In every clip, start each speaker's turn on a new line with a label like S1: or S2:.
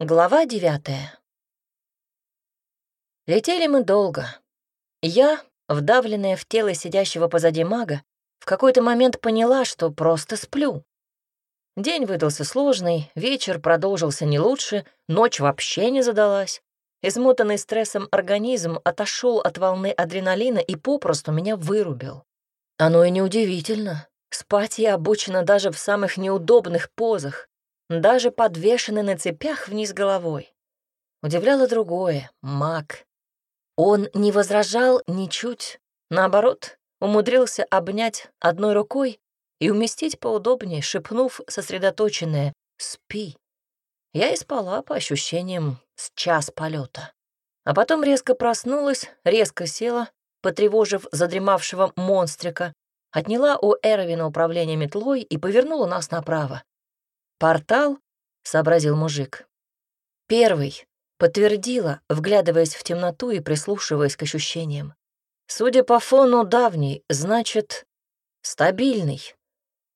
S1: Глава девятая. Летели мы долго. Я, вдавленная в тело сидящего позади мага, в какой-то момент поняла, что просто сплю. День выдался сложный, вечер продолжился не лучше, ночь вообще не задалась. Измотанный стрессом организм отошел от волны адреналина и попросту меня вырубил. Оно и неудивительно. Спать я обучена даже в самых неудобных позах, даже подвешенный на цепях вниз головой. Удивляло другое — маг. Он не возражал ничуть, наоборот, умудрился обнять одной рукой и уместить поудобнее, шепнув сосредоточенное «Спи». Я и спала, по ощущениям, с час полета. А потом резко проснулась, резко села, потревожив задремавшего монстрика, отняла у Эровина управление метлой и повернула нас направо. «Портал?» — сообразил мужик. «Первый», — подтвердила, вглядываясь в темноту и прислушиваясь к ощущениям. «Судя по фону давний, значит, стабильный.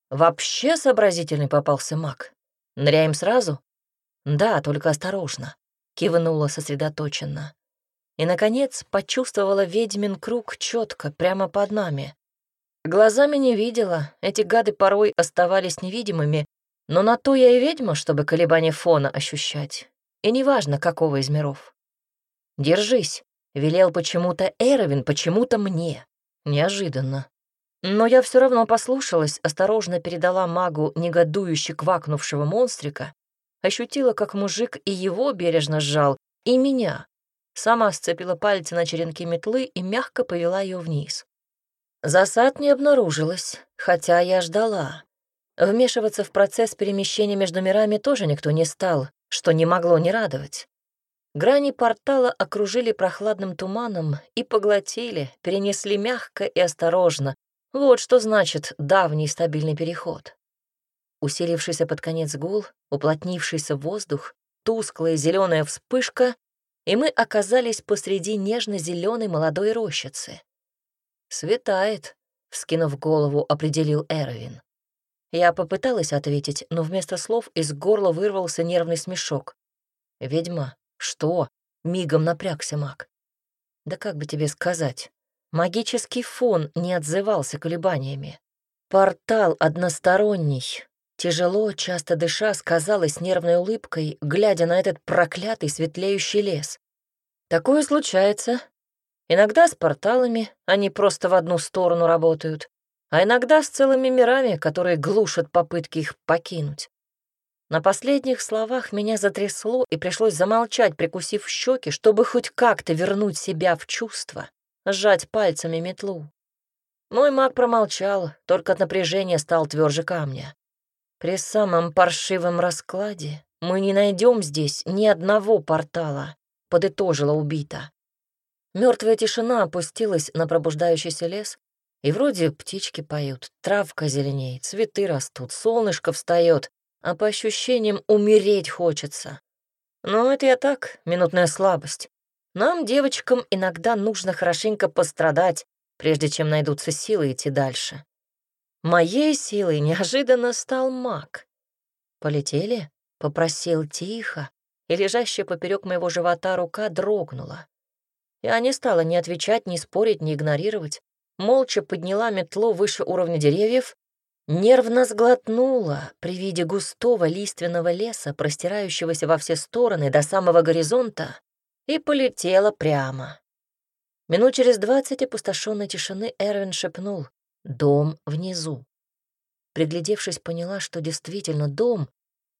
S1: Вообще сообразительный попался маг. Ныряем сразу?» «Да, только осторожно», — кивнула сосредоточенно. И, наконец, почувствовала ведьмин круг четко, прямо под нами. Глазами не видела, эти гады порой оставались невидимыми, но на то я и ведьма, чтобы колебания фона ощущать. И неважно, какого из миров. «Держись», — велел почему-то Эровин, почему-то мне. Неожиданно. Но я все равно послушалась, осторожно передала магу негодующе квакнувшего монстрика, ощутила, как мужик и его бережно сжал, и меня. Сама сцепила пальцы на черенке метлы и мягко повела ее вниз. Засад не обнаружилось, хотя я ждала. Вмешиваться в процесс перемещения между мирами тоже никто не стал, что не могло не радовать. Грани портала окружили прохладным туманом и поглотили, перенесли мягко и осторожно. Вот что значит давний стабильный переход. Усилившийся под конец гул, уплотнившийся воздух, тусклая зеленая вспышка, и мы оказались посреди нежно-зеленой молодой рощицы. «Светает», — вскинув голову, определил Эровин. Я попыталась ответить, но вместо слов из горла вырвался нервный смешок. «Ведьма? Что?» — мигом напрягся маг. «Да как бы тебе сказать? Магический фон не отзывался колебаниями. Портал односторонний. Тяжело, часто дыша, сказала с нервной улыбкой, глядя на этот проклятый светлеющий лес. Такое случается. Иногда с порталами они просто в одну сторону работают, а иногда с целыми мирами, которые глушат попытки их покинуть. На последних словах меня затрясло, и пришлось замолчать, прикусив щеки, чтобы хоть как-то вернуть себя в чувство, сжать пальцами метлу. Мой маг промолчал, только от напряжения стал тверже камня. При самом паршивом раскладе мы не найдем здесь ни одного портала, подытожила убита. Мертвая тишина опустилась на пробуждающийся лес, и вроде птички поют, травка зеленеет, цветы растут, солнышко встает, а по ощущениям умереть хочется. Но это я так, минутная слабость. Нам, девочкам, иногда нужно хорошенько пострадать, прежде чем найдутся силы идти дальше. Моей силой неожиданно стал маг. «Полетели?» — попросил тихо, и лежащая поперек моего живота рука дрогнула. Я не стала ни отвечать, ни спорить, ни игнорировать молча подняла метлу выше уровня деревьев, нервно сглотнула при виде густого лиственного леса, простирающегося во все стороны до самого горизонта, и полетела прямо. Минут через двадцать опустошенной тишины Эрвин шепнул «Дом внизу». Приглядевшись, поняла, что действительно дом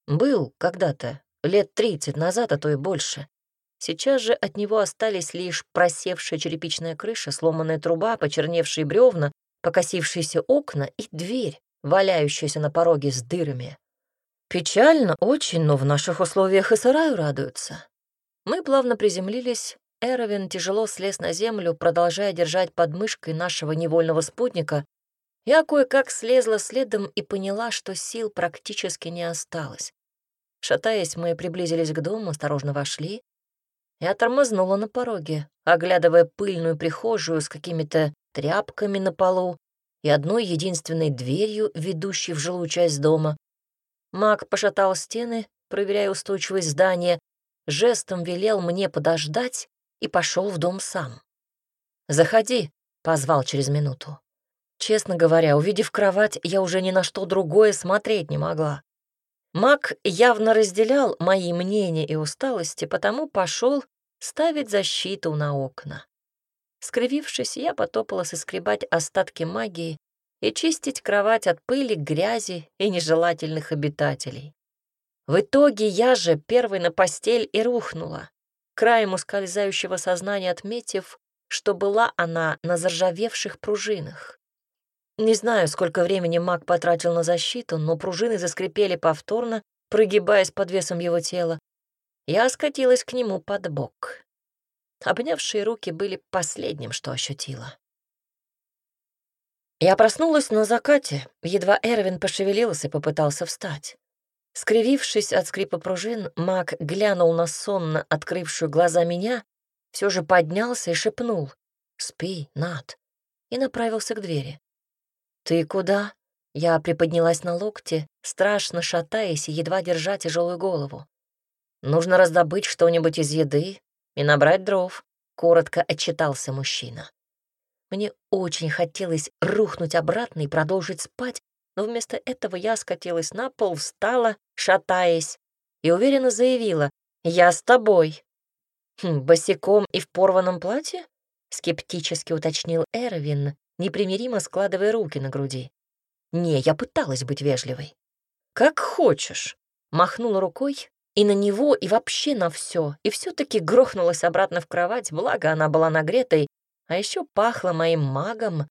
S1: был когда-то, лет тридцать назад, а то и больше. Сейчас же от него остались лишь просевшая черепичная крыша, сломанная труба, почерневшие бревна, покосившиеся окна и дверь, валяющаяся на пороге с дырами. Печально очень, но в наших условиях и сараю радуются. Мы плавно приземлились, Эровин тяжело слез на землю, продолжая держать под мышкой нашего невольного спутника. Я кое-как слезла следом и поняла, что сил практически не осталось. Шатаясь, мы приблизились к дому, осторожно вошли. Я тормознула на пороге, оглядывая пыльную прихожую с какими-то тряпками на полу и одной единственной дверью, ведущей в жилую часть дома. Маг пошатал стены, проверяя устойчивость здания, жестом велел мне подождать и пошел в дом сам. «Заходи», — позвал через минуту. Честно говоря, увидев кровать, я уже ни на что другое смотреть не могла. Мак явно разделял мои мнения и усталости, потому пошел ставить защиту на окна. Скривившись, я потопала соскребать остатки магии и чистить кровать от пыли, грязи и нежелательных обитателей. В итоге я же первой на постель и рухнула, краем ускользающего сознания отметив, что была она на заржавевших пружинах. Не знаю, сколько времени маг потратил на защиту, но пружины заскрипели повторно, прогибаясь под весом его тела. Я скатилась к нему под бок. Обнявшие руки были последним, что ощутила. Я проснулась на закате, едва Эрвин пошевелился и попытался встать. Скривившись от скрипа пружин, маг глянул на сонно открывшую глаза меня, все же поднялся и шепнул «Спи, Над», и направился к двери. «Ты куда?» Я приподнялась на локте, страшно шатаясь и едва держа тяжелую голову. «Нужно раздобыть что-нибудь из еды и набрать дров», — коротко отчитался мужчина. Мне очень хотелось рухнуть обратно и продолжить спать, но вместо этого я скатилась на пол, встала, шатаясь, и уверенно заявила «Я с тобой». «Хм, «Босиком и в порванном платье?» — скептически уточнил Эрвин, непримиримо складывая руки на груди. «Не, я пыталась быть вежливой». «Как хочешь», — махнула рукой и на него, и вообще на все, и все таки грохнулась обратно в кровать, благо она была нагретой, а еще пахла моим магом,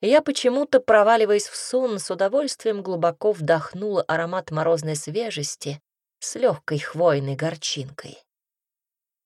S1: и я почему-то, проваливаясь в сон, с удовольствием глубоко вдохнула аромат морозной свежести с легкой хвойной горчинкой.